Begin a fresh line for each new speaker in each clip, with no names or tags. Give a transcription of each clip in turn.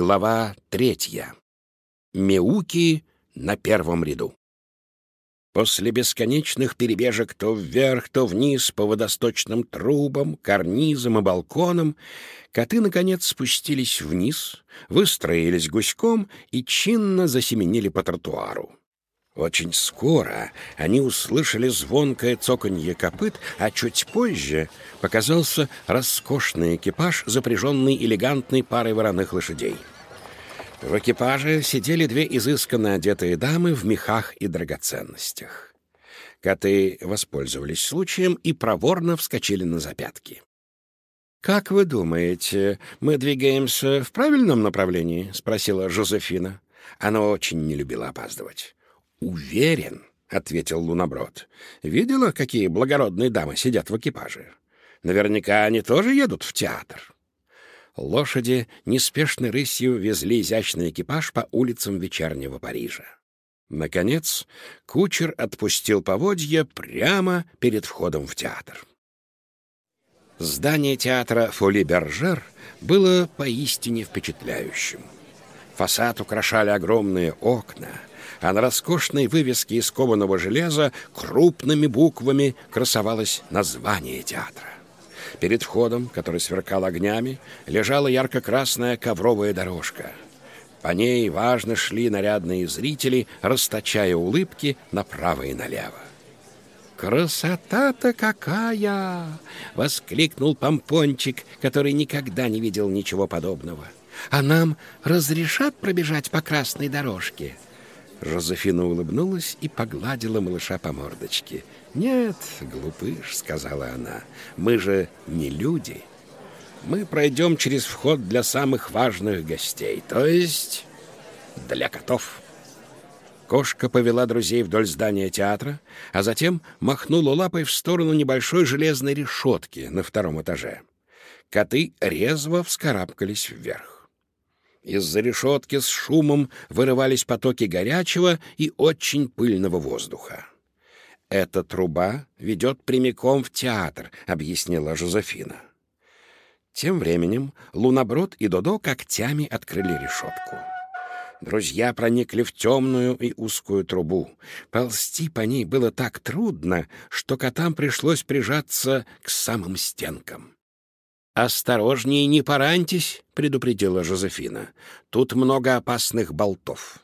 Глава третья. Мяуки на первом ряду. После бесконечных перебежек то вверх, то вниз по водосточным трубам, карнизам и балконам, коты, наконец, спустились вниз, выстроились гуськом и чинно засеменили по тротуару. Очень скоро они услышали звонкое цоканье копыт, а чуть позже показался роскошный экипаж, запряженный элегантной парой вороных лошадей. В экипаже сидели две изысканно одетые дамы в мехах и драгоценностях. Коты воспользовались случаем и проворно вскочили на запятки. «Как вы думаете, мы двигаемся в правильном направлении?» — спросила Жозефина. Она очень не любила опаздывать. «Уверен», — ответил Луноброд. «Видела, какие благородные дамы сидят в экипаже? Наверняка они тоже едут в театр». Лошади неспешной рысью везли изящный экипаж по улицам вечернего Парижа. Наконец, кучер отпустил поводья прямо перед входом в театр. Здание театра «Фоли-Бержер» было поистине впечатляющим. Фасад украшали огромные окна — а на роскошной вывеске из кованого железа крупными буквами красовалось название театра. Перед входом, который сверкал огнями, лежала ярко-красная ковровая дорожка. По ней важно шли нарядные зрители, расточая улыбки направо и налево. «Красота-то какая!» — воскликнул помпончик, который никогда не видел ничего подобного. «А нам разрешат пробежать по красной дорожке?» Жозефина улыбнулась и погладила малыша по мордочке. «Нет, глупыш», — сказала она, — «мы же не люди. Мы пройдем через вход для самых важных гостей, то есть для котов». Кошка повела друзей вдоль здания театра, а затем махнула лапой в сторону небольшой железной решетки на втором этаже. Коты резво вскарабкались вверх. Из-за решетки с шумом вырывались потоки горячего и очень пыльного воздуха. «Эта труба ведет прямиком в театр», — объяснила Жозефина. Тем временем Луноброд и Додо когтями открыли решетку. Друзья проникли в темную и узкую трубу. Ползти по ней было так трудно, что котам пришлось прижаться к самым стенкам. «Осторожнее, не пораньтесь», — предупредила Жозефина. «Тут много опасных болтов».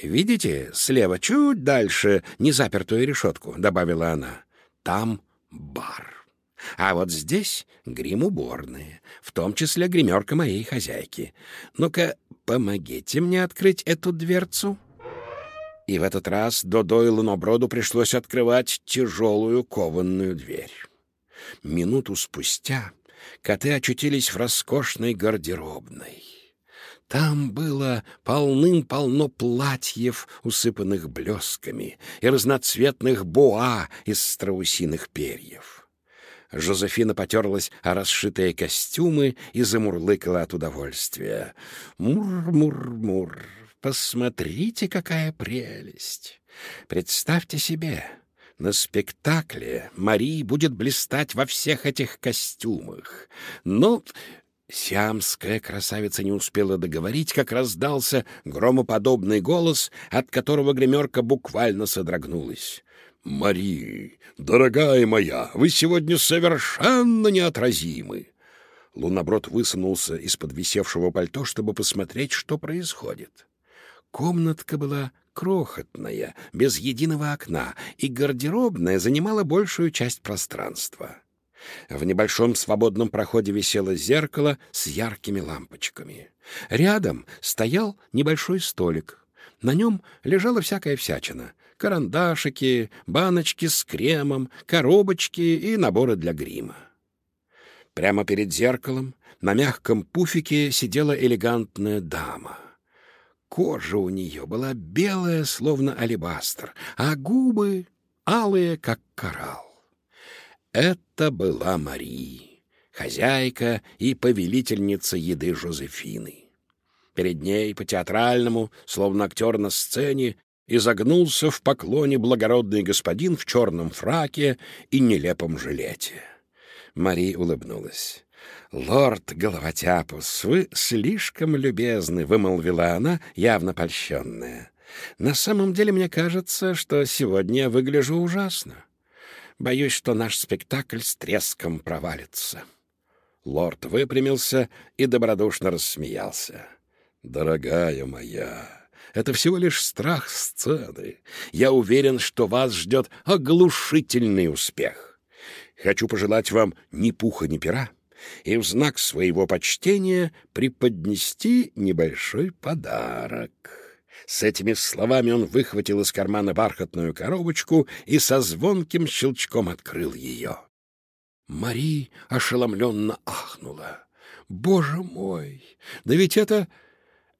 «Видите, слева чуть дальше незапертую решетку», — добавила она. «Там бар. А вот здесь грим-уборные, в том числе гримерка моей хозяйки. Ну-ка, помогите мне открыть эту дверцу». И в этот раз Додо и Луноброду пришлось открывать тяжелую кованную дверь. Минуту спустя коты очутились в роскошной гардеробной. Там было полным-полно платьев, усыпанных блесками, и разноцветных буа из страусиных перьев. Жозефина потерлась о расшитые костюмы и замурлыкала от удовольствия. «Мур-мур-мур! Посмотрите, какая прелесть! Представьте себе, на спектакле Мари будет блистать во всех этих костюмах. Но сиамская красавица не успела договорить, как раздался громоподобный голос, от которого гримерка буквально содрогнулась. «Мари, дорогая моя, вы сегодня совершенно неотразимы!» Луноброд высунулся из-под висевшего пальто, чтобы посмотреть, что происходит. Комнатка была крохотная, без единого окна, и гардеробная занимала большую часть пространства. В небольшом свободном проходе висело зеркало с яркими лампочками. Рядом стоял небольшой столик. На нем лежала всякая всячина — карандашики, баночки с кремом, коробочки и наборы для грима. Прямо перед зеркалом на мягком пуфике сидела элегантная дама — Кожа у нее была белая, словно алебастр, а губы алые, как коралл. Это была Мари, хозяйка и повелительница еды Жозефины. Перед ней по-театральному, словно актер на сцене, изогнулся в поклоне благородный господин в черном фраке и нелепом жилете. Мари улыбнулась. «Лорд Головотяпус, вы слишком любезны», — вымолвила она, явно польщенная. «На самом деле, мне кажется, что сегодня я выгляжу ужасно. Боюсь, что наш спектакль с треском провалится». Лорд выпрямился и добродушно рассмеялся. «Дорогая моя, это всего лишь страх сцены. Я уверен, что вас ждет оглушительный успех. Хочу пожелать вам ни пуха, ни пера и в знак своего почтения преподнести небольшой подарок». С этими словами он выхватил из кармана бархатную коробочку и со звонким щелчком открыл ее. Мари ошеломленно ахнула. «Боже мой! Да ведь это...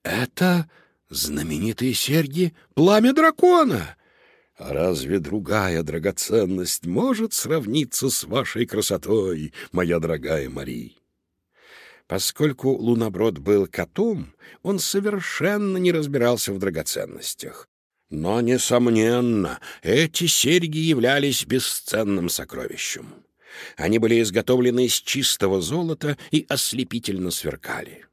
это знаменитые серьги «Пламя дракона». А разве другая драгоценность может сравниться с вашей красотой, моя дорогая Мари? Поскольку Луноброд был котом, он совершенно не разбирался в драгоценностях. Но, несомненно, эти серьги являлись бесценным сокровищем. Они были изготовлены из чистого золота и ослепительно сверкали.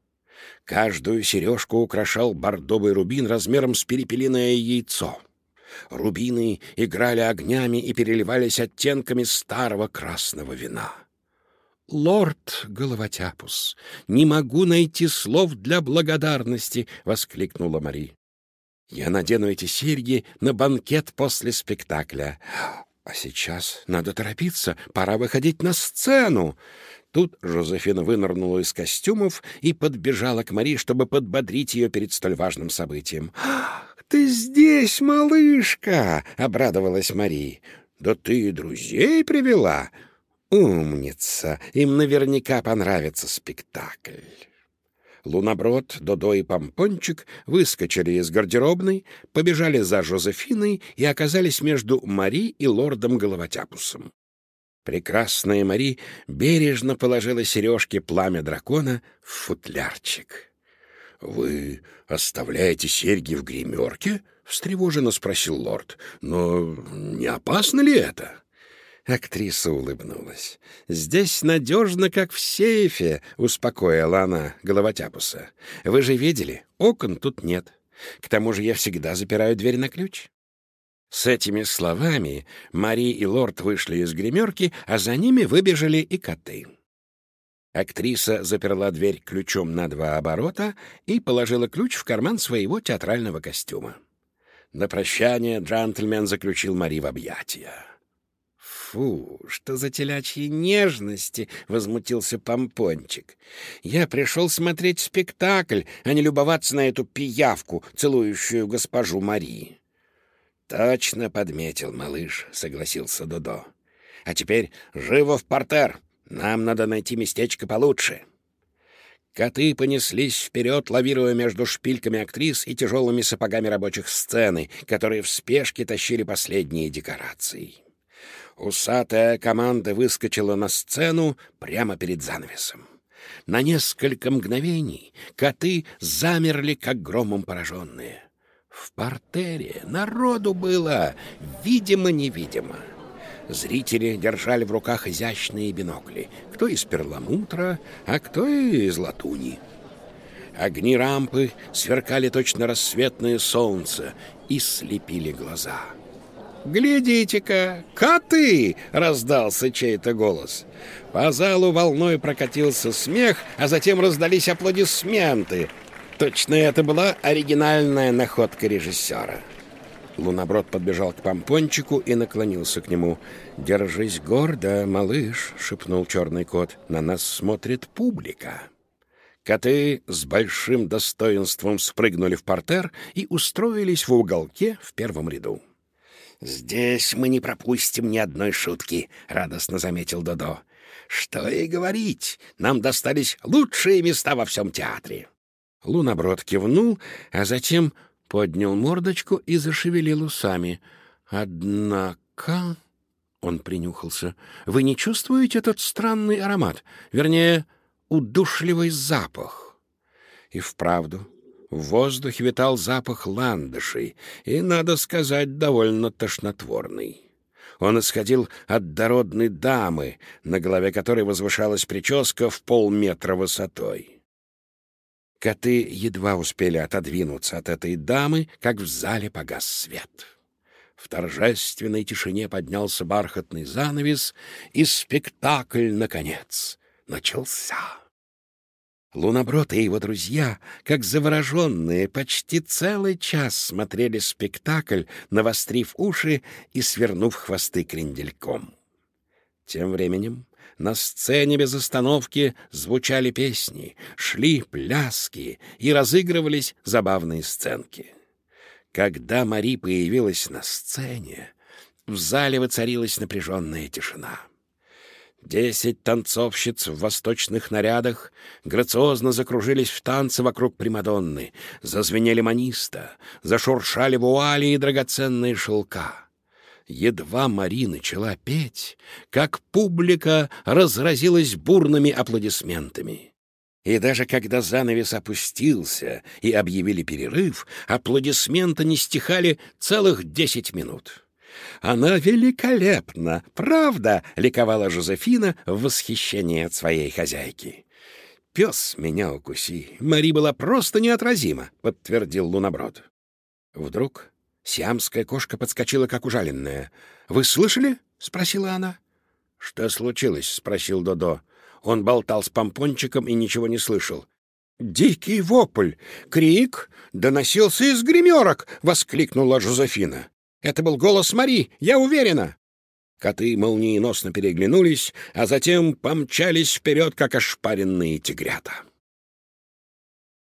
Каждую сережку украшал бордовый рубин размером с перепелиное яйцо. Рубины играли огнями и переливались оттенками старого красного вина. «Лорд Головотяпус, не могу найти слов для благодарности!» — воскликнула Мари. «Я надену эти серьги на банкет после спектакля. А сейчас надо торопиться, пора выходить на сцену!» Тут Жозефина вынырнула из костюмов и подбежала к Мари, чтобы подбодрить ее перед столь важным событием. «Ты здесь, малышка!» — обрадовалась Мари. «Да ты и друзей привела!» «Умница! Им наверняка понравится спектакль!» Луноброд, Додо и Помпончик выскочили из гардеробной, побежали за Жозефиной и оказались между Мари и лордом Головотяпусом. Прекрасная Мари бережно положила сережки пламя дракона в футлярчик. — Вы оставляете серьги в гримерке? — встревоженно спросил лорд. — Но не опасно ли это? Актриса улыбнулась. «Здесь надежно, как в сейфе», — успокоила она головотяпуса. «Вы же видели, окон тут нет. К тому же я всегда запираю дверь на ключ». С этими словами Мари и лорд вышли из гримерки, а за ними выбежали и коты. Актриса заперла дверь ключом на два оборота и положила ключ в карман своего театрального костюма. На прощание джентльмен заключил Мари в объятия. «Фу, что за телячьи нежности!» — возмутился Помпончик. «Я пришел смотреть спектакль, а не любоваться на эту пиявку, целующую госпожу Марии». «Точно подметил, малыш», — согласился Додо. «А теперь живо в портер. Нам надо найти местечко получше». Коты понеслись вперед, лавируя между шпильками актрис и тяжелыми сапогами рабочих сцены, которые в спешке тащили последние декорации. Усатая команда выскочила на сцену прямо перед занавесом. На несколько мгновений коты замерли, как громом пораженные. В портере народу было видимо-невидимо. Зрители держали в руках изящные бинокли, кто из перламутра, а кто из латуни. Огни рампы сверкали точно рассветное солнце и слепили глаза. «Глядите-ка, коты!» — раздался чей-то голос. По залу волной прокатился смех, а затем раздались аплодисменты — Точно это была оригинальная находка режиссера. Луноброд подбежал к помпончику и наклонился к нему. «Держись гордо, малыш», — шепнул черный кот. «На нас смотрит публика». Коты с большим достоинством спрыгнули в портер и устроились в уголке в первом ряду. «Здесь мы не пропустим ни одной шутки», — радостно заметил Додо. «Что и говорить, нам достались лучшие места во всем театре». Луноброд кивнул, а затем поднял мордочку и зашевелил усами. «Однако...» — он принюхался. «Вы не чувствуете этот странный аромат? Вернее, удушливый запах?» И вправду, в воздухе витал запах ландышей, и, надо сказать, довольно тошнотворный. Он исходил от дородной дамы, на голове которой возвышалась прическа в полметра высотой. Коты едва успели отодвинуться от этой дамы, как в зале погас свет. В торжественной тишине поднялся бархатный занавес, и спектакль, наконец, начался. Луноброд и его друзья, как завороженные, почти целый час смотрели спектакль, навострив уши и свернув хвосты крендельком. Тем временем на сцене без остановки звучали песни, шли пляски и разыгрывались забавные сценки. Когда Мари появилась на сцене, в зале воцарилась напряженная тишина. Десять танцовщиц в восточных нарядах грациозно закружились в танце вокруг Примадонны, зазвенели маниста, зашуршали вуали и драгоценные шелка. Едва Мари начала петь, как публика разразилась бурными аплодисментами. И даже когда занавес опустился и объявили перерыв, аплодисменты не стихали целых десять минут. «Она великолепна, правда?» — ликовала Жозефина в восхищении от своей хозяйки. «Пес меня укуси. Мари была просто неотразима», — подтвердил Луноброд. Вдруг сиамская кошка подскочила, как ужаленная. «Вы слышали?» — спросила она. «Что случилось?» — спросил Додо. Он болтал с помпончиком и ничего не слышал. «Дикий вопль! Крик доносился из гримерок!» — воскликнула Жозефина. Это был голос Мари, я уверена!» Коты молниеносно переглянулись, а затем помчались вперед, как ошпаренные тигрята.